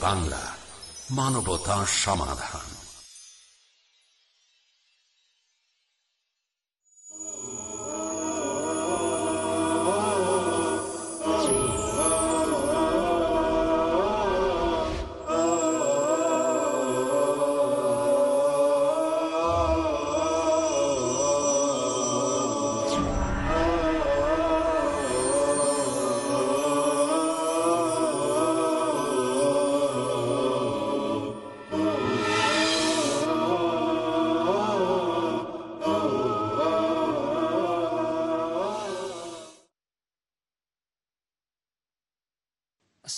বাংলা মানবতা সমাধান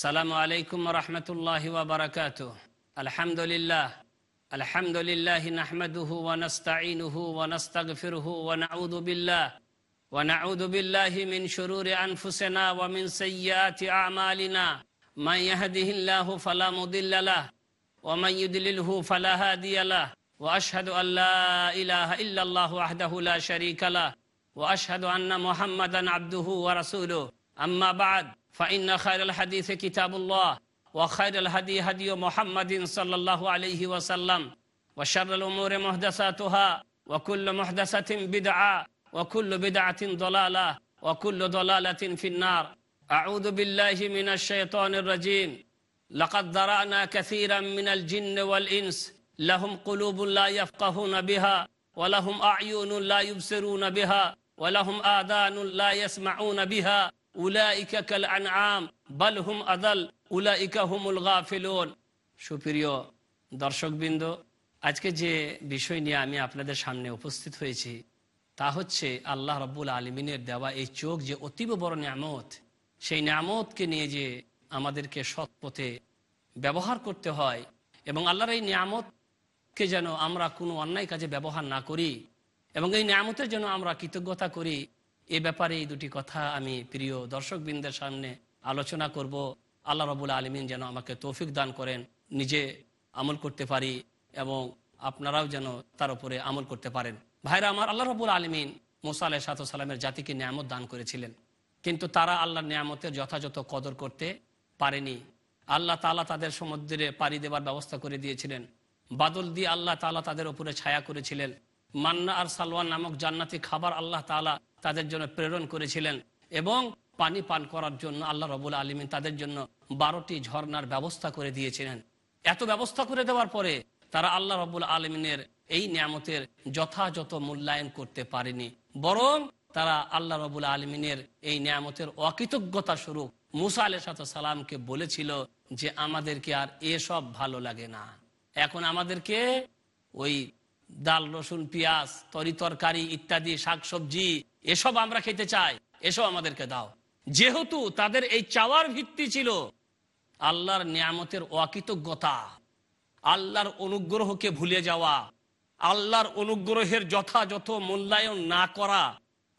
আসসালামু আলাইকুম রহমতুল্লাহ ওবরাকাত আলহামদুলিল্লাহ الحمد لله نحمده ونستعينه ونستغفره ونعوذ بالله ونعوذ بالله من شرور أنفسنا ومن سيئات أعمالنا من يهده الله فلا مضل له ومن يدلله فلا هادي له وأشهد أن لا إله إلا الله وحده لا شريك له وأشهد أن محمدا عبده ورسوله أما بعد فإن خير الحديث كتاب الله وخير الهدي هدي محمد صلى الله عليه وسلم وشر الأمور محدثاتها وكل محدثة بدعة وكل بدعة ضلالة وكل ضلالة في النار. أعوذ بالله من الشيطان الرجيم. لقد ذرأنا كثيرا من الجن والإنس لهم قلوب لا يفقهون بها ولهم أعين لا يبصرون بها ولهم آذان لا يسمعون بها উলাইকা কাল আনআম বাল হুম আদাল উলাইকা হুমুল গাফিলুন। সুপ্রিয় দর্শকবৃন্দ, আজকে যে বিষয় নিয়ে আমি আপনাদের সামনে উপস্থিত হয়েছি, তা হচ্ছে আল্লাহ রব্বুল আলমিনের দেওয়া এই চোখ যে অতীব বড় নিয়ামত, সেই নিয়ামতকে নিয়ে যে আমাদেরকে সৎ পথে ব্যবহার করতে হয় এবং আল্লাহর এই নিয়ামতকে যেন আমরা কোনো অন্যায় কাজে ব্যবহার না করি এবং এই নিয়ামতের জন্য আমরা কৃতজ্ঞতা করি এ ব্যাপারে এই দুটি কথা আমি প্রিয় দর্শকবৃন্দের সামনে আলোচনা করব। আল্লাহ রবুল আলমিন যেন আমাকে তৌফিক দান করেন, নিজে আমল করতে পারি এবং আপনারাও যেন তার উপরে আমল করতে পারেন। ভাইরা, আমার আল্লাহ রবুল আলমিন মোসা আলাহ সালামের জাতিকে নিয়ামত দান করেছিলেন। কিন্তু তারা আল্লাহর নিয়ামতের যথাযথ কদর করতে পারেনি। আল্লাহ তালা তাদের সমুদ্রে পাড়ি দেবার ব্যবস্থা করে দিয়েছিলেন। বাদল দিয়ে আল্লাহ তালা তাদের উপরে ছায়া করেছিলেন। মান্না আর সালওয়ান নামক জান্নাতি খাবার আল্লাহ তালা তাদের জন্য প্রেরণ করেছিলেন এবং পানি পান করার জন্য আল্লাহ রবুল আলমিন তাদের জন্য বারোটি ঝর্নার ব্যবস্থা করে দিয়েছিলেন। এত ব্যবস্থা করে দেওয়ার পরে তারা আল্লাহ রবুল আলমিনের এই নিয়ামতের যথাযথ মূল্যায়ন করতে পারেনি। বরং তারা আল্লাহ রবুল আলমিনের এই নিয়ামতের অকৃতজ্ঞতা স্বরূপ মুসা আলহ সালামকে বলেছিল যে, আমাদেরকে আর এসব ভালো লাগে না। এখন আমাদেরকে ওই ডাল, রসুন, পেঁয়াজ, তরি তরকারি ইত্যাদি, শাকসবজি, এসব আমরা খেতে চাই। এসব আমাদেরকে দাও। যেহেতু তাদের এই চাওয়ার ভিত্তি ছিল আল্লাহর নিয়ামতের অকৃতজ্ঞতা, আল্লাহর অনুগ্রহকে ভুলে যাওয়া, আল্লাহর অনুগ্রহের যথাযথ মূল্যায়ন না করা,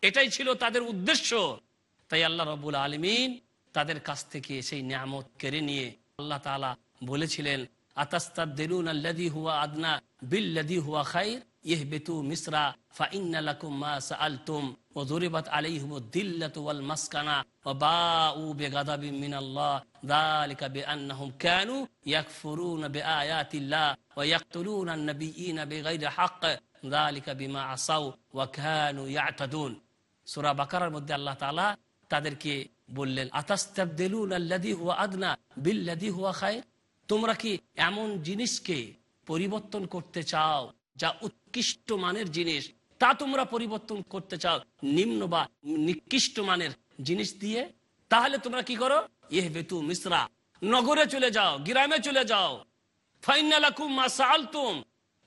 এটাই ছিল তাদের উদ্দেশ্য। তাই আল্লাহ রবুল আলমিন তাদের কাছ থেকে সেই নিয়ামত কেড়ে নিয়ে আল্লাহ তালা বলেছিলেন আতাস্তাবদিলুন আল্লাযী হুয়া আদনা বিল্লাযী হুয়া খায়র ইহবিতু মিসরা ফাইন্না লাকুম মা সাআলতুম ওয়া যুরিবাত আলাইহিমুদ দিল্লাতু ওয়াল মাসকানা ওয়া বাউ বিগাদাবিন মিনাল্লাহ যালিকা বিআন্নাহুম কানু ইয়াকফুরুনা বিআয়াতিল্লাহ ওয়া ইয়াকতুলুনা আন-নাবিয়্যিনা বিগাইরি হক যালিকা বিমা আসাউ ওয়া কানু ইয়াতাদুন সূরা বাকারার মধ্যে আল্লাহ তাআলা তাদেরকে বললেন আতাস্তাবদিলুন আল্লাযী হুয়া আদনা বিল্লাযী হুয়া খায়র তোমরা কি এমন জিনিসকে পরিবর্তন করতে চাও, যা উৎকৃষ্ট মানের জিনিস? তা তোমরা পরিবর্তন করতে চাও, নিম্ন বা নিকৃষ্ট মানের জিনিস দিয়ে? তাহলে তোমরা কি করো? ইহ বেতু মিশ্রা নগরে চলে যাও, গ্রামে চলে যাও।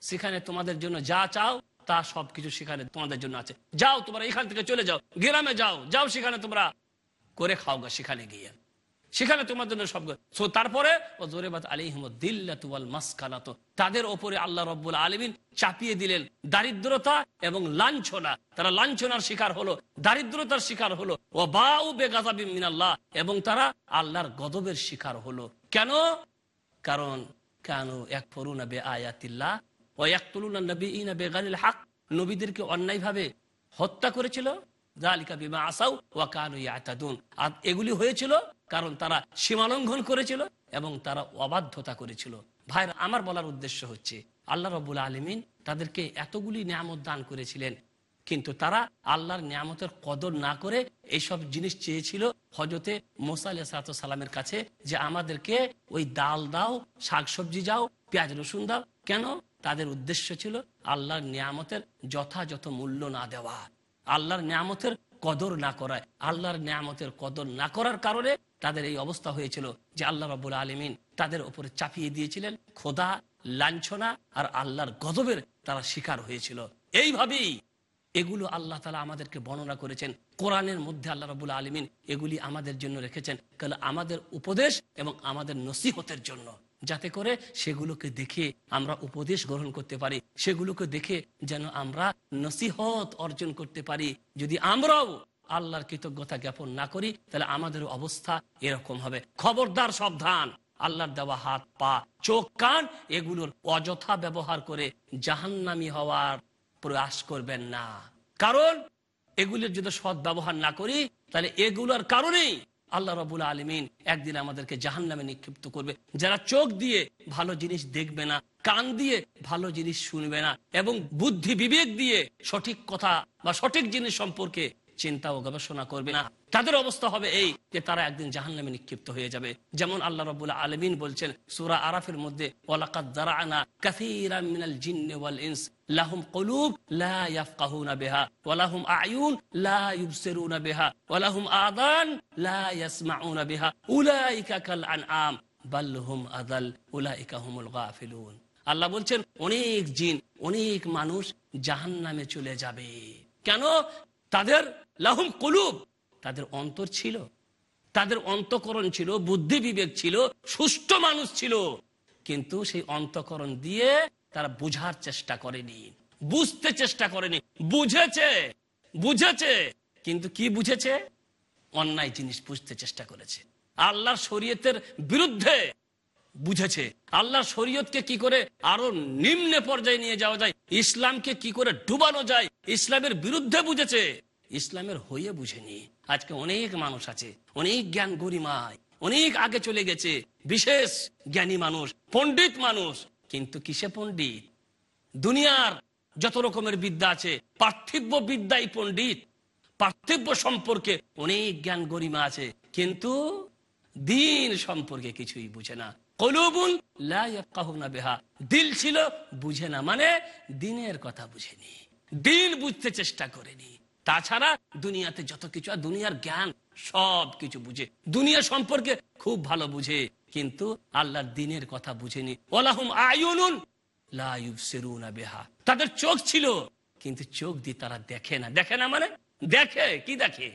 সেখানে তোমাদের জন্য যা চাও, তা সবকিছু সেখানে তোমাদের জন্য আছে। যাও তোমরা এখান থেকে চলে যাও, গ্রামে যাও যাও সেখানে তোমরা। করে খাওগা সেখানে গিয়ে। সেখানে তোমার জন্য সব সো তারপরে, ও জোরেবাত আলিহমদিল্লাতুয়াল মাসকানাত। তাদের ওপরে আল্লাহ রব্বুল আলমিন চাপিয়ে দিলেন দারিদ্রতা এবং লাঞ্ছনা। তারা লাঞ্ছনার শিকার হলো, দারিদ্রতার শিকার হলো। ও বাউ বেগাজাবি এবং তারা আল্লাহর গদবের শিকার হলো। কেন? কারণ, কেন এক ফরুনা বে আয়াতিল্লাহ ও এক তুলুনা নবী ইনা বেগানিল হাক। নবীদেরকে অন্যায়ভাবে হত্যা করেছিল। জালিকা বিমা আসাউ ওয়া কানু ইয়াতাদুন। আর এগুলি হয়েছিল কারণ তারা সীমালঙ্ঘন করেছিল এবং তারা অবাধ্যতা করেছিল। ভাইরা, আমার বলার উদ্দেশ্য হচ্ছে, আল্লাহ রবুল আলমিন তাদেরকে এতগুলি নিয়ামত দান করেছিলেন, কিন্তু তারা আল্লাহর নিয়ামতের কদর না করে এইসব জিনিস চেয়েছিল হজরতে মোসা আলিয়া সালামের কাছে যে আমাদেরকে ওই ডাল দাও, শাকসবজি যাও, পেঁয়াজ রসুন দাও। কেন? তাদের উদ্দেশ্য ছিল আল্লাহর নিয়ামতের যথাযথ মূল্য না দেওয়া। আল্লাহর নিয়ামতের কদর না করায় আল্লাহর নিয়ামতের কদর না করার কারণে তাদের এই অবস্থা হয়েছিল যে আল্লাহ রবুল আলমিন তাদের উপরে চাপিয়ে দিয়েছিলেন খোদা লাঞ্ছনা আর আল্লাহর গদবের তারা শিকার হয়েছিল। এইভাবেই এগুলো আল্লাহ তালা আমাদেরকে বর্ণনা করেছেন। কোরআনের মধ্যে আল্লাহ রবুল আলমিন এগুলি আমাদের জন্য রেখেছেন কারণ আমাদের উপদেশ এবং আমাদের নসিহতের জন্য, যাতে করে সেগুলোকে দেখে আমরা উপদেশ গ্রহণ করতে পারি, সেগুলোকে দেখে যেন আমরা নসিহত অর্জন করতে পারি। যদি আমরাও আল্লাহর কৃতজ্ঞতা জ্ঞাপন না করি, তাহলে আমাদের অবস্থা এরকম হবে। খবরদার সাবধান। আল্লাহর দেওয়া হাত, পা, চোখ, কান, এগুলোর অযথা ব্যবহার করে জাহান্নামি হওয়ার প্রয়াস করবেন না। কারণ এগুলোর যদি সৎ ব্যবহার না করি, তাহলে এগুলোর কারণেই আল্লাহ রবুল আলমিন একদিন আমাদেরকে জাহান নামে নিক্ষিপ্ত করবে। যারা চোখ দিয়ে ভালো জিনিস দেখবে না, কান দিয়ে ভালো জিনিস শুনবে না, এবং বুদ্ধি বিবেক দিয়ে সঠিক কথা বা সঠিক জিনিস সম্পর্কে চিন্তা ও গবেষণা করবে না। তাদের অবস্থা হবে এই যে তারা একদিন জাহান নামে নিক্ষিপ্ত হয়ে যাবে। যেমন আল্লাহ রবুল্লা আলমিন বলছেন সুরা আরাফের মধ্যে লাহুম কুলুব আল্লাহ বলছেন, অনেক জিন, অনেক মানুষ জাহান্নামে চলে যাবে। কেন? তাদের লাহুম কুলুব। তাদের অন্তর ছিল। তাদের অন্তকরণ ছিল, বুদ্ধি বিবেক ছিল, সুষ্ঠ মানুষ ছিল। কিন্তু সেই অন্তকরণ দিয়ে তারা বুঝার চেষ্টা করেনি। বুঝতে চেষ্টা করেনি। বুঝেছে। বুঝেছে। কিন্তু কি বুঝেছে? অন্যায় জিনিস বুঝতে চেষ্টা করেছে। আল্লাহর শরীয়তের বিরুদ্ধে বুঝেছে। আল্লাহ শরীয়তকে কি করে আরও নিম্নে পর্যায়ে নিয়ে যাওয়া যায়? ইসলামকে কি করে ডুবানো যায়? ইসলামের বিরুদ্ধে বুঝেছে। ইসলামের হয়ে বুঝেনি। আজকে অনেক মানুষ আছে, অনেক জ্ঞান গরিমায়, অনেক আগে চলে গেছে, বিশেষ জ্ঞানী মানুষ, পণ্ডিত মানুষ। কিন্তু কিসে পণ্ডিত? দুনিয়ার যত রকমের বিদ্যা আছে, পার্থিব্য বিদ্যাই পণ্ডিত। পার্থিব্য সম্পর্কে অনেক জ্ঞান গরিমা আছে, কিন্তু দিন সম্পর্কে কিছুই বুঝে না। কলুবুন না বেহা। দিল ছিল বুঝে না মানে দিনের কথা বুঝেনি। দিন বুঝতে চেষ্টা করেনি। তাছাড়া দুনিয়াতে যত কিছু, আর দুনিয়ার জ্ঞান সব কিছু বুঝে। দুনিয়া সম্পর্কে খুব ভালো বুঝে, কিন্তু আল্লাহর দিনের কথা বুঝেনি। ওলাহুম ইউবসিরুনা বিহা। তাদের চোখ ছিল, কিন্তু চোখ দিয়ে তারা দেখে না। দেখে না মানে? দেখে। কি দেখে?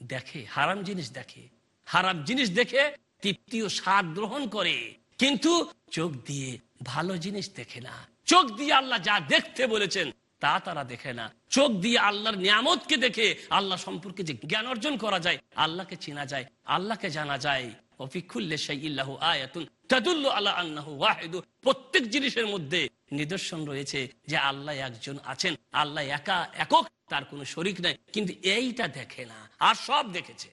দেখে। হারাম জিনিস দেখে। হারাম জিনিস দেখে তৃপ্তি ও স্বাদ গ্রহণ করে, কিন্তু চোখ দিয়ে ভালো জিনিস দেখে না। চোখ দিয়ে আল্লাহ যা দেখতে বলেছেন তা তারা দেখে না। চোখ দিয়ে আল্লাহর নিয়ামতকে দেখে আল্লাহ সম্পর্কে যে জ্ঞান অর্জন করা যায়, আল্লাহকে চেনা যায়, আল্লাহকে জানা যায়। প্রত্যেক জিনিসের মধ্যে নিদর্শন রয়েছে যে আল্লাহ একজন আছেন, আল্লাহ একা একক, তার কোনো শরিক নাই। কিন্তু এইটা দেখে না, আর সব দেখেছে।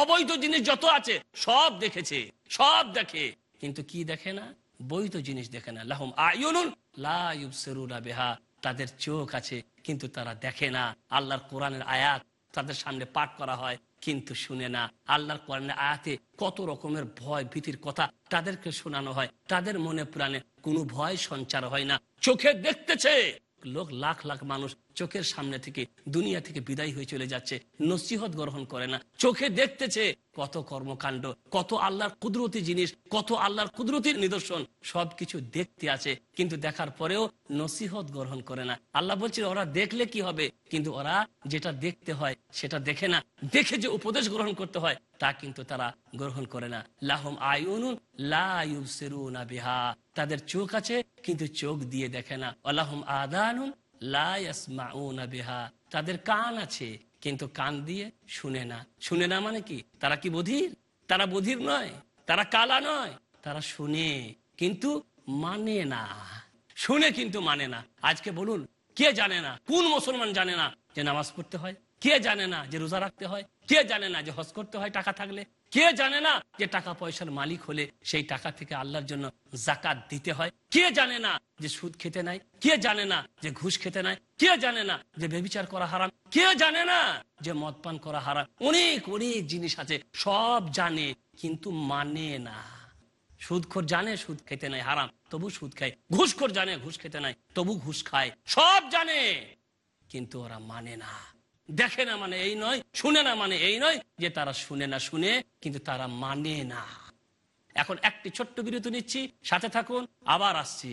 অবৈধ জিনিস যত আছে, সব দেখেছে, সব দেখে। কিন্তু কি দেখে না? বৈধ জিনিস দেখে না। লাহুম আয়ুনুন লা ইউবসিরুনা বিহা। তাদের চোখ আছে, কিন্তু তারা দেখে না। আল্লাহর কোরআনের আয়াত তাদের সামনে পাঠ করা হয়, কিন্তু শুনে না। আল্লাহর কোরআনের আয়াতে কত রকমের ভয় ভীতির কথা তাদেরকে শোনানো হয়। তাদের মনে প্রাণে কোনো ভয় সঞ্চার হয় না। চোখে দেখতেছে, লোক লাখ লাখ মানুষ চোখের সামনে থেকে দুনিয়া থেকে বিদায় হয়ে চলে যাচ্ছে, নসিহত গ্রহণ করে না। চোখে দেখতেছে কত কর্মকাণ্ড, কত আল্লাহর কুদরতি জিনিস, কত আল্লাহর কুদরতির নিদর্শন, সবকিছু দেখতে আছে, কিন্তু দেখার পরেও নসিহত গ্রহণ করে না। আল্লাহ বলছে, ওরা দেখলে কি হবে? কিন্তু ওরা যেটা দেখতে হয়, সেটা দেখে না। দেখে যে উপদেশ গ্রহণ করতে হয়, তা কিন্তু তারা গ্রহণ করে না। লাহম আয়ুনুন বিহা। তাদের চোখ আছে, কিন্তু চোখ দিয়ে দেখে না। আল্লাহম আদানুন তাদের কান আছে, কিন্তু কান দিয়ে শুনে না। শুনে না মানে কি? তারা কি বধির? তারা বধির নয়, তারা কালা নয়, তারা শুনে কিন্তু মানে না। শুনে কিন্তু মানে না। আজকে বলুন, কে জানে না? কোন মুসলমান জানে না যে নামাজ পড়তে হয়? কে জানে না যে রোজা রাখতে হয়? কে জানে না যে হজ করতে হয়? টাকা থাকলে কে জানে না যে টাকা পয়সার মালিক হলে সেই টাকা থেকে আল্লাহর জন্য জাকাত দিতে হয়? কে জানে না যে সুদ খেতে নাই? কে জানে না যে ঘুষ খেতে নাই? কে জানে না যে বেবিচার করা হারাম? কে জানে না যে মদ পান করা হারাম? অনেক অনেক জিনিস আছে, সব জানে কিন্তু মানে না। সুদখোর জানে সুদ খেতে নাই, হারাম। তবু সুদ খায়। ঘুষখোর জানে ঘুষ খেতে নাই, তবু ঘুষ খায়। সব জানে, কিন্তু ওরা মানে না। দেখে না মানে এই নয়, শুনে না মানে এই নয় যে তারা শুনে না শুনে, কিন্তু তারা মানে না। এখন একটি ছোট্ট বিরতি নিচ্ছি, সাথে থাকুন, আবার আসছি।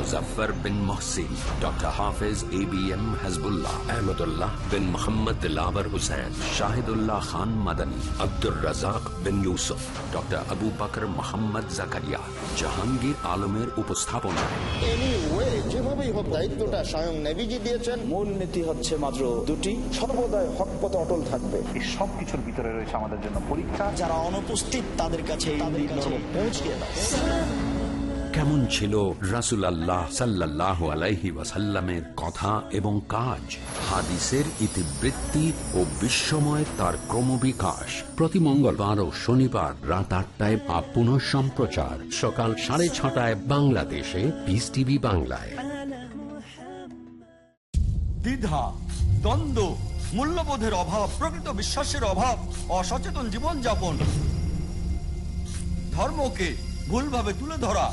Muzaffar bin Mohsin doctor Hafez A B M Hazbullah Ahmadullah bin Mohammad Dilabar Hossain Shahidullah Khan Madani Abdur Razzak bin Yusuf doctor Abu Bakr Mohammad Zakaria Jahangir আলমের উপস্থাপনায় এনি যেভাবেই হোক দায়িত্বটা স্বয়ং নেভিজি দিয়েছেন। মূল নীতি হচ্ছে মাত্র দুটি। সর্বদাই হক পথে অটল থাকবে। এই সব কিছুর ভিতরে রয়েছে আমাদের জন্য পরীক্ষা। যারা অনুপস্থিত তাদের কাছে এই ধর্ম পৌঁছে দাও কেমন ছিল রাসুল আল্লাহ সাল্লাহ আলাইহি ওয়াসাল্লামের কথা এবং কাজ? হাদিসের ইতিবৃত্তি ও বিশ্বময় তার ক্রমবিকাশ। প্রতি মঙ্গলবার ও শনিবার রাত আটটায় বা পুনঃ সম্প্রচার। সকাল সাড়ে ছটায় বাংলাদেশে। পিস টিভি বাংলায়। দ্বিধা, দ্বন্দ্ব, মূল্যবোধের অভাব, প্রকৃত বিশ্বাসের অভাব, অসচেতন জীবনযাপন, ধর্মকে ভুলভাবে তুলে ধরা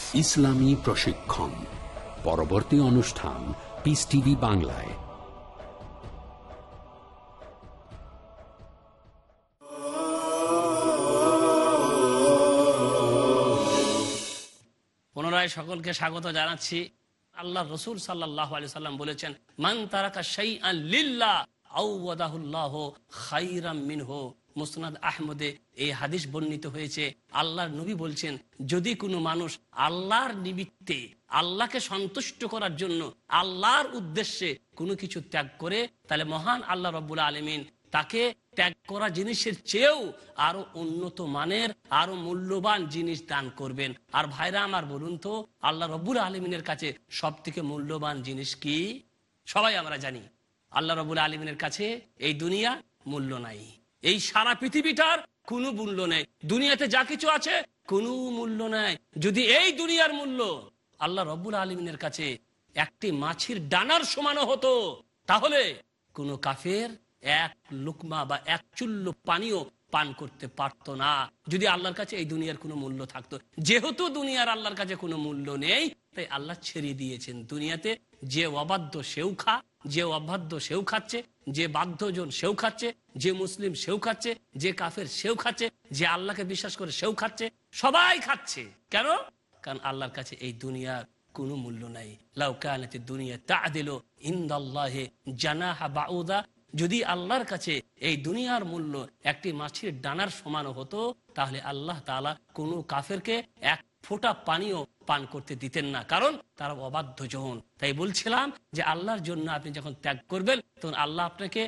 ইসলামী প্রশিক্ষণ। পরবর্তী অনুষ্ঠান পিস টিভি বাংলায়। পুনরায় সকলকে স্বাগত জানাচ্ছি। আল্লাহ রসুল সাল্লাহ আলি সাল্লাম বলেছেন, মান তারাকা সেই মিনহো। মুসনাদ আহমদে এই হাদিস বর্ণিত হয়েছে। আল্লাহর নবী বলছেন, যদি কোনো মানুষ আল্লাহর নিমিত্তে আল্লাহকে সন্তুষ্ট করার জন্য আল্লাহর উদ্দেশ্যে কোনো কিছু ত্যাগ করে, তাহলে মহান আল্লাহ রব্বুল আলমিন তাকে ত্যাগ করা জিনিসের চেয়েও আরও উন্নত মানের, আরও মূল্যবান জিনিস দান করবেন। আর ভাইরা আমার, বলুন তো, আল্লাহ রব্বুল আলমিনের কাছে সব থেকে মূল্যবান জিনিস কি? সবাই আমরা জানি, আল্লাহ রবুল আলমিনের কাছে এই দুনিয়া মূল্য নাই। এই সারা পৃথিবীটার কোনো মূল্য নেই। দুনিয়াতে যা কিছু আছে, কোনো মূল্য নেই। যদি এই দুনিয়ার মূল্য আল্লাহ রব্বুল আলমিনের কাছে একটি মাছির ডানার সমানো হতো, তাহলে কোনো কাফের এক লুকমা বা এক চুল্ল পানীয় পান করতে পারতো না। যদি আল্লাহর কাছে এই দুনিয়ার কোনো মূল্য থাকতো, যেহেতু দুনিয়ার আল্লাহর কাছে কোনো মূল্য নেই, তাই আল্লাহ ছেড়ে দিয়েছেন দুনিয়াতে। যে অবাধ্য সেও খা, যে অবাধ্য সেও খাচ্ছে যে বাধ্যজন সেও খাচ্ছে, যে মুসলিম সেও খাচ্ছে, যে কাফের সেও খাচ্ছে, যে আল্লাহকে বিশ্বাস করে সেও খাচ্ছে, সবাই খাচ্ছে। কেন? কারণ আল্লাহর কাছে এই দুনিয়ার কোনো মূল্য নাই। লাউকানাতে দুনিয়া তা দিল ইন্দাল্লাহে জানাহা বাউদা। যদি আল্লাহর কাছে এই দুনিয়ার মূল্য একটি মাছের ডানার সমান হতো, তাহলে আল্লাহ তালা কোনো কাফেরকে এক ফোঁটা পানিও পান করতে দিতেন না, কারণ তারা অবাধ্য জন। তাই বলছিলাম যে আল্লাহর জন্য আপনি যখন ত্যাগ করবেন, তখন আল্লাহ আপনাকে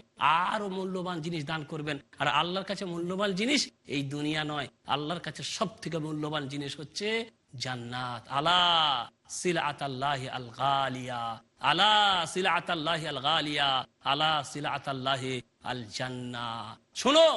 আরও মূল্যবান জিনিস দান করবেন। আর আল্লাহর কাছে মূল্যবান জিনিস এই দুনিয়া নয়, আল্লাহর কাছে সব থেকে মূল্যবান জিনিস হচ্ছে জান্নাত। আলা সিল আতাল্লাহ আল গালিয়া আলা সিল আতাল্লাহ আল গালিয়া আলা সিল আতাল্লাহ আল জান্না শোনো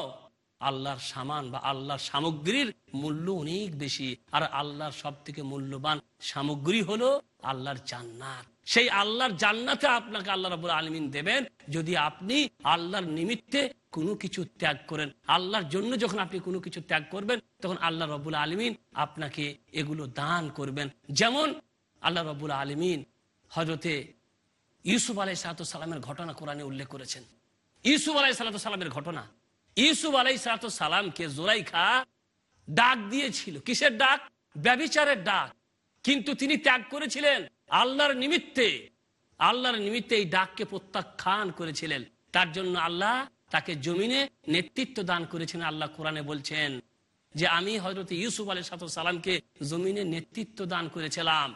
আল্লাহর সামান বা আল্লাহর সামগ্রীর মূল্য অনেক বেশি। আর আল্লাহর সব থেকে মূল্যবান সামগ্রী হলো আল্লাহর জান্নাত। সেই আল্লাহর জান্নাতে আপনাকে আল্লাহ রাবুল আলমিন দেবেন। যদি আপনি আল্লাহর নিমিত্তে কোনো কিছু ত্যাগ করেন, আল্লাহর জন্য যখন আপনি কোনো কিছু ত্যাগ করবেন, তখন আল্লাহ রবুল আলমিন আপনাকে এগুলো দান করবেন। যেমন আল্লাহ রবুল আলমিন হজরতে ইউসুফ আলাই সালামের ঘটনা কোরআনে উল্লেখ করেছেন। ইউসুফ আলাই সালামের ঘটনা ইউসুফ আলাই সালামকে জোরাইখা ডাক দিয়েছিল। কিসের ডাক? ব্যবিচারের ডাক। কিন্তু তিনি ত্যাগ করেছিলেন আল্লাহর নিমিত্তে। আল্লাহর নিমিত্তে এই ডাককে প্রত্যাখ্যান করেছিলেন। তার জন্য আল্লাহ তাকে জমিনে নেতৃত্ব দান করেছেন। আল্লাহ কোরআনে বলছেন যে, আমি হজরত ইউসুফ আলী সালামকে জমিনে নেতৃত্ব দান করেছিলাম।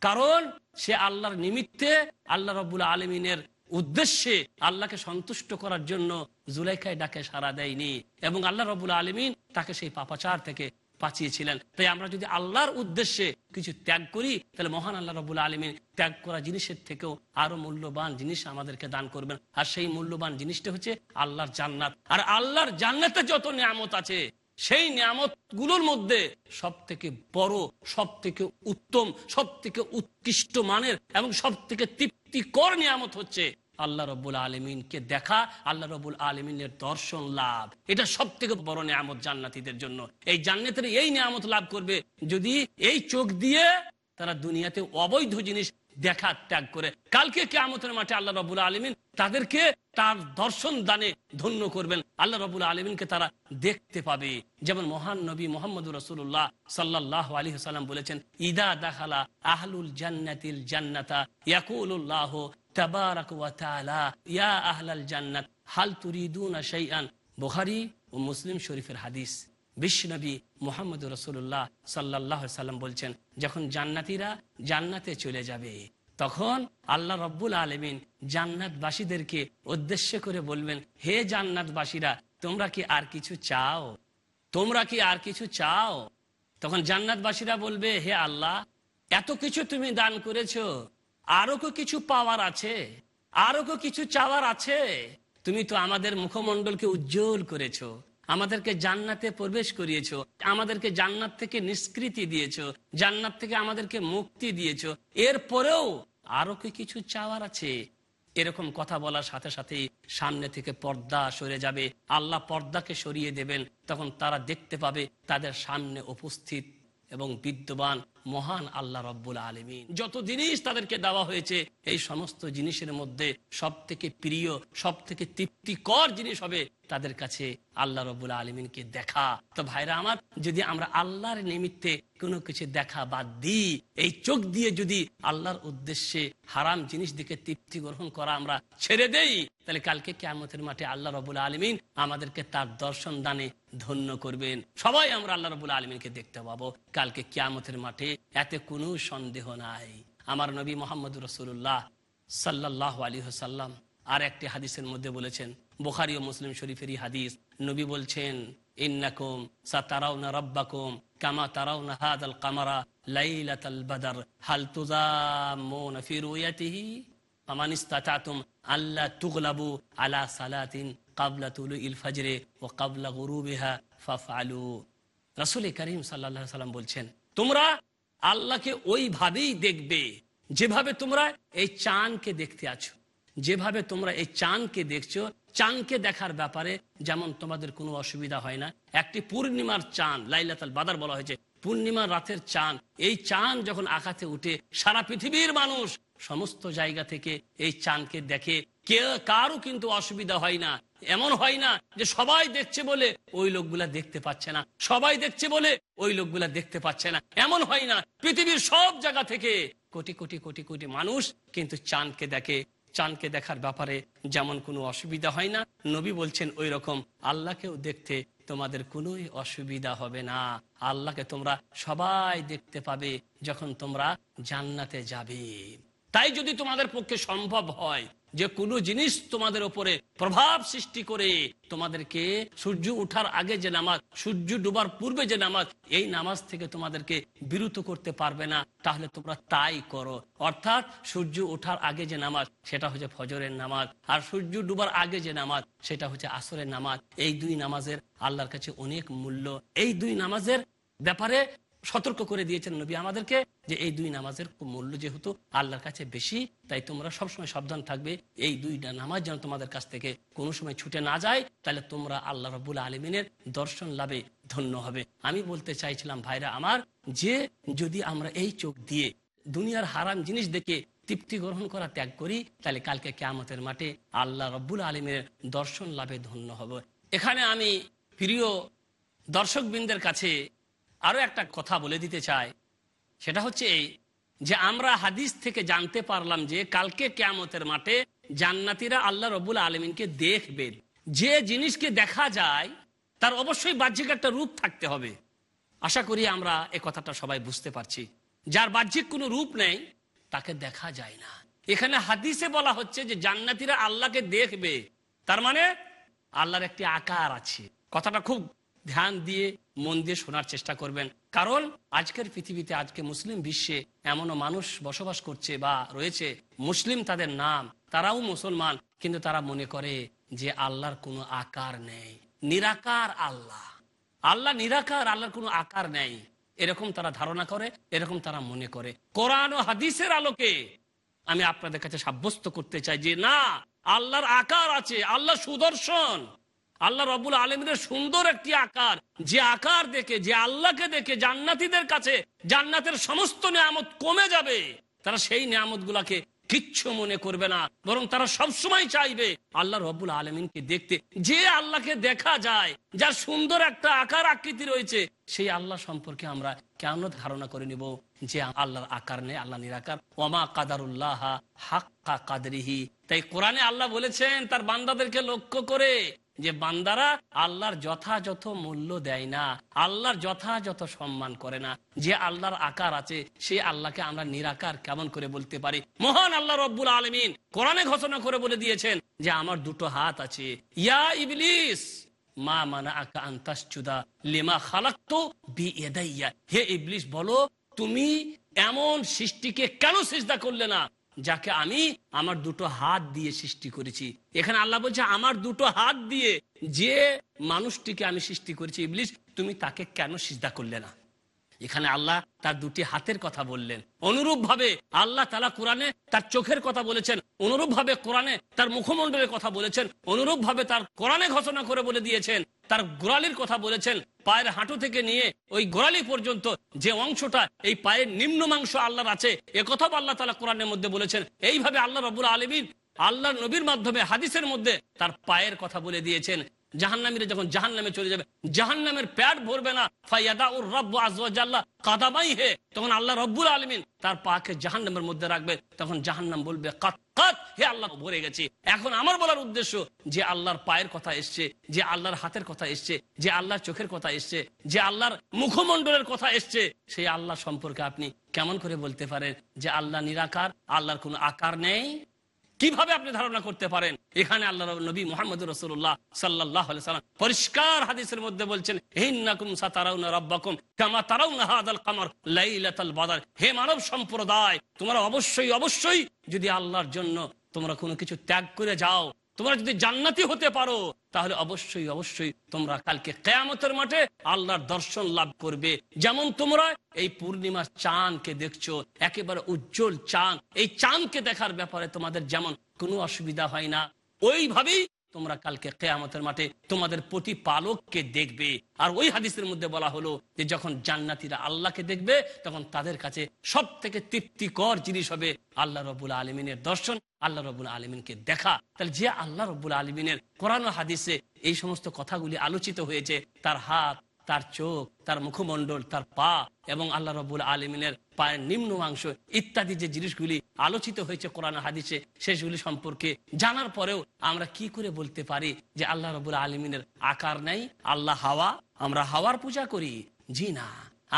কারণ সে আল্লাহর নিমিত্তে আল্লাহ রবুল আলমিনের উদ্দেশ্যে আল্লাহকে সন্তুষ্ট করার জন্য জুলাইখায় ডাকে সারা দেয়নি এবং আল্লাহ রবুল আলমিন তাকে সেই পাপাচার থেকে বাঁচিয়েছিলেন। তাই আমরা যদি আল্লাহর উদ্দেশ্যে কিছু ত্যাগ করি, তাহলে মহান আল্লাহ রবুল আলমিন ত্যাগ করা জিনিসের থেকেও আরও মূল্যবান জিনিস আমাদেরকে দান করবেন। আর সেই মূল্যবান জিনিসটা হচ্ছে আল্লাহর জান্নাত। আর আল্লাহর জান্নাতে যত নিয়ামত আছে, সেই নিয়ামতগুলোর মধ্যে সব থেকে বড় সব থেকে উত্তম সব থেকে উৎকৃষ্ট মানের এবং সব থেকে তৃপ্তিকর নিয়ামত হচ্ছে আল্লাহ রবুল আলমিনকে দেখা, আল্লাহ রবুল আলমিনের দর্শন, লাভ। এটা সব থেকে বড় নিয়ামত জান্নাতিদের জন্য। এই জান্নাতের এই নিয়ামত লাভ করবে যদি এই চোখ দিয়ে তারা দুনিয়াতে অবৈধ জিনিস দেখা, ত্যাগ করে। কালকে কেমতের মাঠে আল্লাহ রবুল আলমিন তাদেরকে তার দর্শন দানে ধন্য করবেন। আল্লাহ রবুল আলমিনকে তারা দেখতে পাবে। যেমন মহান নবী মোহাম্মদ রসুল্লাহ সাল্লাহ আলী সাল্লাম বলেছেন, ইদা দাখালা আহলুল জান্নাতিল জান্নাতা ইয়াকুল্লাহ বলছেন, যখন জান্নাতিরা জান্নাতে চলে যাবে, তখন আল্লাহ রব্বুল আলমিন জান্নাতবাসীদেরকে উদ্দেশ্য করে বলবেন, হে জান্নাতবাসীরা, তোমরা কি আর কিছু চাও? তোমরা কি আর কিছু চাও? তখন জান্নাতবাসীরা বলবে, হে আল্লাহ, এত কিছু তুমি দান করেছ। আরও কিছু পাওয়ার আছে? আরও কিছু চাওয়ার আছে? তুমি তো আমাদের মুখমণ্ডলকে উজ্জ্বল করেছ, আমাদেরকে জান্নাতে প্রবেশ করিয়েছো, আমাদেরকে জান্নাত থেকে নিষ্কৃতি দিয়েছ, জান্নাত থেকে আমাদেরকে মুক্তি দিয়েছ। এরপরেও আরও কিছু চাওয়ার আছে? এরকম কথা বলার সাথে সাথে সামনে থেকে পর্দা সরে যাবে। আল্লাহ পর্দাকে সরিয়ে দেবেন, তখন তারা দেখতে পাবে তাদের সামনে উপস্থিত এবং বিদ্যমান মহান আল্লাহ রব্বুল আলমিন। যত জিনিস তাদেরকে দেওয়া হয়েছে, এই সমস্ত জিনিসের মধ্যে সব থেকে প্রিয় সব থেকে তৃপ্তিকর জিনিস হবে তাদের কাছে আল্লাহ রব্বুল আলমিনকে দেখা। তো ভাইরা আমার, যদি আমরা আল্লাহর নিমিত্তে কোনো কিছু দেখা বাদ দিই, এই চোখ দিয়ে যদি আল্লাহর উদ্দেশ্যে হারাম জিনিস দিকে তৃপ্তি গ্রহণ করা আমরা ছেড়ে দেই, তাহলে কালকে কেমতের মাঠে আল্লাহ রবুল আলমিন আমাদেরকে তার দর্শন দানে ধন্য করবেন। সবাই আমরা আল্লাহ রবুল আলমিনকে দেখতে পাবো। কালকে কেয়ামতের মাঠে এতে কোনো সন্দেহ নাই। আমার নবী মোহাম্মদ রসুল্লাহ সাল্লাহ আলী সাল্লাম আর একটি হাদিসের মধ্যে বলেছেন, বোখারি ও মুসলিম শরীফেরই হাদিস, নবী বলছেন, ইন্নাকুম সাতারাউনা রব্বাকুম কামা তারাউনা হাদাল কামারা লাইলাতাল বাদার, হাল তুজামুনা ফি রুয়াতিহি ফামান ইসতাতাতুম আল্লা তুগলাবু আলা সালাতিন কাবলা তুলু ইল ফাজরে ও কাবলা গুরুবিহা ফাফআলু। রাসূল করিম সাল্লাল্লাহু আলাইহি সাল্লাম বলছেন, তোমরা আল্লাহকে ওইভাবেই দেখবে যেভাবে তোমরা এই চাঁদকে দেখতে আছো। যেভাবে তোমরা এই চাঁদকে দেখছ, চাঁদকে দেখার ব্যাপারে যেমন তোমাদের কোনো অসুবিধা হয় না। একটি পূর্ণিমার চাঁদ, লাইলাতাল বাদার বলা হয়েছে, পূর্ণিমার রাতের চাঁদ, এই চাঁদ যখন আকাতে উঠে সারা পৃথিবীর মানুষ সমস্ত জায়গা থেকে এই চাঁদকে দেখে কে কারও কিন্তু অসুবিধা হয় না। এমন হয় না যে সবাই দেখছে বলে ওই লোকগুলা দেখতে পাচ্ছে না। সবাই দেখছে বলে ওই লোকগুলা দেখতে পাচ্ছে না। এমন হয় না, পৃথিবীর সব জায়গা থেকে কোটি কোটি কোটি কোটি মানুষ কিন্তু চাঁদকে দেখে। চাঁদকে দেখার ব্যাপারে যেমন কোনো অসুবিধা হয় না, নবী বলছেন ওই রকম, আল্লাহকেও দেখতে তোমাদের কোনোই অসুবিধা হবে না। আল্লাহকে তোমরা সবাই দেখতে পাবে যখন তোমরা জান্নাতে যাবে। তাই যদি তোমাদের পক্ষে সম্ভব হয় যে কোনো জিনিস তোমাদের উপরে প্রভাব সৃষ্টি করে, তোমাদেরকে সূর্য ওঠার আগে যে নামাজ, সূর্য ডুবার পূর্বে যে নামাজ, এই নামাজ থেকে তোমাদেরকে বিরত করতে পারবে না। তাহলে তোমরা তাই করো। অর্থাৎ সূর্য ওঠার আগে যে নামাজ, সেটা হচ্ছে ফজরের নামাজ। আর সূর্য ডুবার আগে যে নামাজ, সেটা হচ্ছে আসরের নামাজ। এই দুই নামাজের আল্লাহর কাছে অনেক মূল্য। এই দুই নামাজের ব্যাপারে সতর্ক করে দিয়েছেন নবী আমাদেরকে যে এই দুই নামাজের মূল্য যেহেতু আল্লাহর কাছে বেশি, তাই তোমরা সবসময় সাবধান থাকবে। এই দুইটা নামাজ যেন তোমাদের কাছ থেকে কোনো সময় ছুটে না যায়, তাহলে তোমরা আল্লাহ রবুল আলমিনের দর্শন লাভে ধন্য হবে। আমি বলতে চাইছিলাম, ভাইরা আমার, যে যদি আমরা এই চোখ দিয়ে দুনিয়ার হারাম জিনিস দেখে তৃপ্তি গ্রহণ করা ত্যাগ করি, তাহলে কালকে কেয়ামতের মাঠে আল্লাহ রব্বুল আলমের দর্শন লাভে ধন্য হবে। এখানে আমি প্রিয় দর্শকবৃন্দের কাছে আরও একটা কথা বলে দিতে চাই। সেটা হচ্ছে এই যে আমরা হাদিস থেকে জানতে পারলাম যে কালকে কেয়ামতের মাঠে জান্নাতিরা আল্লাহ রবুল আলমিনকে দেখবেন যে জিনিসকে দেখা যায়, তার অবশ্যই বাহ্যিক একটা রূপ থাকতে হবে। আশা করি আমরা এ কথাটা সবাই বুঝতে পারছি। যার বাহ্যিক কোনো রূপ নেই, তাকে দেখা যায় না। এখানে হাদিসে বলা হচ্ছে যে জান্নাতিরা আল্লাহকে দেখবে। তার মানে আল্লাহর একটি আকার আছে। কথাটা খুব ধ্যান দিয়ে মন দিয়ে শোনার চেষ্টা করবেন। কারণ আজকের পৃথিবীতে, আজকে মুসলিম বিশ্বে এমনও মানুষ বসবাস করছে বা রয়েছে, মুসলিম তাদের নাম, তারাও মুসলমান, কিন্তু তারা মনে করে যে আল্লাহর কোনো আকার নেই। নিরাকার আল্লাহ। আল্লাহ নিরাকার, আল্লাহর কোনো আকার নেই। এরকম তারা ধারণা করে, এরকম তারা মনে করে। কোরআন ও হাদিসের আলোকে আমি আপনাদের কাছে সাব্যস্ত করতে চাই যে না, আল্লাহর আকার আছে আল্লাহ সুদর্শন। আল্লাহ রবুল আলমীর সুন্দর একটি আকার। যে আকার দেখে, যে আল্লাহকে দেখে, জান্নাতিদের কাছে জান্নাতের সমস্ত নিয়ামত কমে যাবে, তারা সেই নিয়ামত গুলাকে কিচ্ছু মনে করবে না, বরং তারা সবসময় চাইবে আল্লাহ রব্বুল আলমিনকে দেখতে। যে আল্লাহকে দেখা যায়, যার সুন্দর একটা আকার আকৃতি রয়েছে, সেই আল্লাহ সম্পর্কে আমরা কেন ধারণা করে নিব যে আল্লাহর আকার নেই, আল্লাহ নিরাকার। ওমা কাদারুল্লাহ হাক্কা কাদরিহি। তাই কোরআনে আল্লাহ বলেছেন, তার বান্দাদেরকে লক্ষ্য করে যে বান্দারা আল্লাহর যথাযথ মূল্য দেয় না, আল্লাহর যথাযথ সম্মান করে না। যে আল্লাহর আকার আছে সে আল্লাহকে আমরা নিরাকার কেমন করে বলতে পারি? মহান আল্লাহ রব্বুল আলমিন কোরআনে ঘোষণা করে বলে দিয়েছেন যে, আমার দুটো হাত আছে। ইয়া ইবলিস, মা মানা আকা আন্তাসুদা লেমা খালাক্ত বি এদাইয়া হে ইবলিস, বলো, তুমি এমন সৃষ্টিকে কেন চেষ্টা করলে না? যাকে আমি আমার দুটো হাত দিয়ে সৃষ্টি করেছি। এখানে আল্লাহ বলছে, আমার দুটো হাত দিয়ে যে মানুষটিকে আমি সৃষ্টি করেছি, ইবলিস, তুমি তাকে কেন সিজদা করলে না? এখানে আল্লাহ তার দুটি হাতের কথা বললেন। অনুরূপ ভাবে আল্লাহ তালা কোরআনে তার চোখের কথা বলেছেন অনুরূপ ভাবে কোরআনে তার মুখমণ্ডলের কথা বলেছেন অনুরূপ ভাবে তার কোরআনে ঘোষণা করে বলে দিয়েছেন তার গোড়ালির কথা বলেছেন। পায়ের হাঁটু থেকে নিয়ে ওই গোড়ালি পর্যন্ত যে অংশটা, এই পায়ের নিম্ন মাংস আল্লাহর আছে, এ কথাও আল্লাহ তালা কোরআনের মধ্যে বলেছেন। এইভাবে আল্লাহ রবুল আলমিন আল্লাহ নবীর মাধ্যমে হাদিসের মধ্যে তার পায়ের কথা বলে দিয়েছেন। জাহান্নামীরা যখন জাহান নামে চলে যাবে জাহান নামের প্যাট ভরবে না। ফাইয়াদা উর রব্বু আজওয়াজাল্লাহ কাদাবাই হে। তখন আল্লাহ রব্বুল আলমিন তার পাকে জাহান নামের মধ্যে রাখবে। তখন জাহান নাম বলবে কাত, হে আল্লাহ, ভরে গেছি। এখন আমার বলার উদ্দেশ্য, যে আল্লাহর পায়ের কথা এসছে, যে আল্লাহর হাতের কথা এসছে, যে আল্লাহর চোখের কথা এসছে, যে আল্লাহর মুখমণ্ডলের কথা এসছে, সেই আল্লাহ সম্পর্কে আপনি কেমন করে বলতে পারেন যে আল্লাহ নিরাকার, আল্লাহর কোনো আকার নেই? কীভাবে আপনি ধারণা করতে পারেন? এখানে আল্লাহ নবী মোহাম্মদ রসুল্লাহ সাল্লাহ সাল্লাম পরিষ্কার হাদিসের মধ্যে বলছেন হিন্নাকুম সাতারাউনা কামা তারাউনা হাদাল কামার লাইলাতাল বাদার। হে মানব সম্প্রদায়, তোমরা অবশ্যই অবশ্যই যদি আল্লাহর জন্য তোমরা কোনো কিছু ত্যাগ করে যাও তোমরা যদি জান্নাতি হতে পারো, তাহলে অবশ্যই অবশ্যই তোমরা কালকে কেয়ামতের মাঠে আল্লাহর দর্শন লাভ করবে। যেমন তোমরা এই পূর্ণিমার চাঁদকে দেখছ, একেবারে উজ্জ্বল চাঁদ। এই চাঁদকে দেখার ব্যাপারে তোমাদের যেমন কোনো অসুবিধা হয় না। ওইভাবেই তোমরা কালকে কেয়ামতের মাঠে তোমাদের প্রতিপালককে দেখবে। আর ওই হাদিসের মধ্যে বলা হলো যে, যখন জান্নাতিরা আল্লাহকে দেখবে, তখন তাদের কাছে সব থেকে তৃপ্তিকর জিনিস হবে আল্লাহ রবুল আলমিনের দর্শন, আল্লাহ রবুল আলমিনকে দেখা। তাহলে যে আল্লাহ রবুল আলমিনের কোরআন হাদিসে এই সমস্ত কথাগুলি আলোচিত হয়েছে, তার হাত তার চোখ, তার মুখমণ্ডল, তার পা এবং আল্লাহ রবুল আলমিনের পায়ের নিম্ন অংশ ইত্যাদি যে জিনিসগুলি আলোচিত হয়েছে কোরআন হাদিসে, সেগুলি সম্পর্কে জানার পরেও আমরা কি করে বলতে পারি যে আল্লাহ রবুল আলমিনের আকার নেই, আল্লাহ হাওয়া, আমরা হাওয়ার পূজা করি? জি না,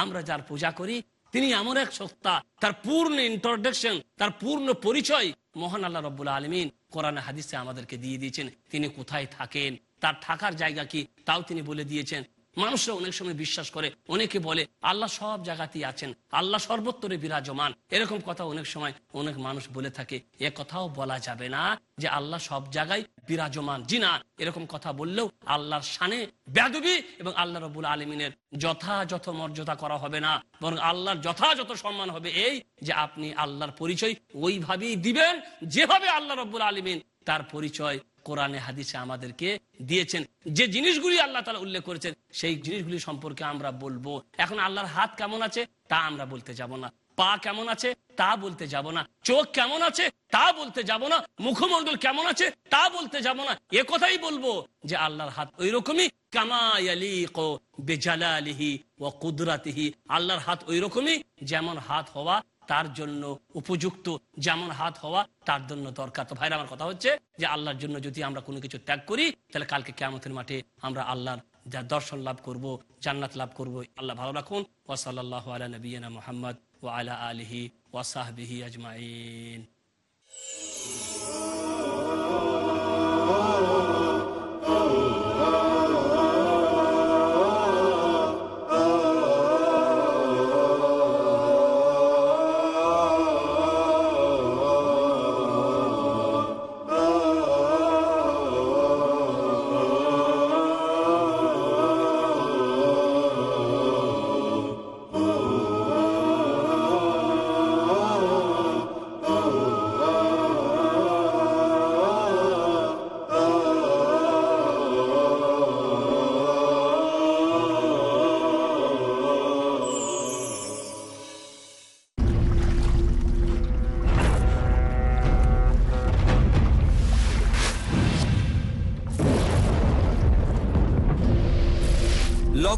আমরা যার পূজা করি, তিনি এমন এক সত্তা, তার পূর্ণ ইন্ট্রোডাকশন তার পূর্ণ পরিচয় মহান আল্লাহ রব্বুল আলমিন কোরআন হাদিসে আমাদেরকে দিয়ে দিয়েছেন। তিনি কোথায় থাকেন, তার থাকার জায়গা কি, তাও তিনি বলে দিয়েছেন। মানুষরা অনেক সময় বিশ্বাস করে, অনেকে বলে, আল্লাহ সব জায়গাতেই আছেন, আল্লাহ সর্বত্তরে বিরাজমান। এরকম কথা অনেক সময় অনেক মানুষ বলে থাকে, এ কথাও বলা যাবে না যে আল্লাহ সব জায়গায় বিরাজমান। জি না, এরকম কথা বললেও আল্লাহর সানে ব্যাদবি এবং আল্লাহ রবুল আলমিনের যথাযথ মর্যাদা করা হবে না। বরং আল্লাহর যথাযথ সম্মান হবে এই যে আপনি আল্লাহর পরিচয় ওইভাবেই দিবেন, যেভাবে আল্লাহ রব্বুল আলমিন তার পরিচয় কোরআনে, হাদিসে আমাদেরকে দিয়েছেন। যে জিনিসগুলি আল্লাহ তালা উল্লেখ করেছেন, সেই জিনিসগুলি সম্পর্কে আমরা বলব। এখন আল্লাহর হাত কেমন আছে, তা আমরা বলতে যাব না। পা কেমন আছে, তা বলতে যাব না। চোখ কেমন আছে, তা বলতে যাব না। মুখমণ্ডল কেমন আছে, তা বলতে যাব না। এ কথাই বলব যে আল্লাহর হাত ওই রকমই। কামায়ালিহি ও কুদরাতিহি। আল্লাহর হাত ওই রকমই, যেমন হাত হওয়া তার জন্য উপযুক্ত যেমন হাত হওয়া, তার জন্য দরকার। তো ভাইরা, আমার কথা হচ্ছে যে আল্লাহর জন্য যদি আমরা কোনো কিছু ত্যাগ করি, তাহলে কালকে কেমতের মাঠে আমরা আল্লাহর যা দর্শন লাভ করব, জান্নাত লাভ করব। আল্লাহ ভালো রাখুন। ওয়াসাল্লাহ আলা নবীনা মোহাম্মদ ও আলা আলহি ওয়াসাহবিহি আজমাইন।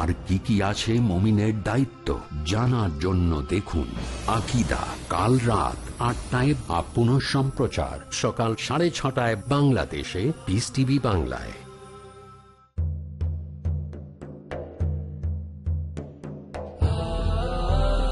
আর কি কি আছে মমিনের দায়িত্ব জানার জন্য দেখুন। আকিদা, কাল রাত আটটায় বা সম্প্রচার সকাল সাড়ে ছটায় বাংলাদেশে পিস টিভি বাংলায়।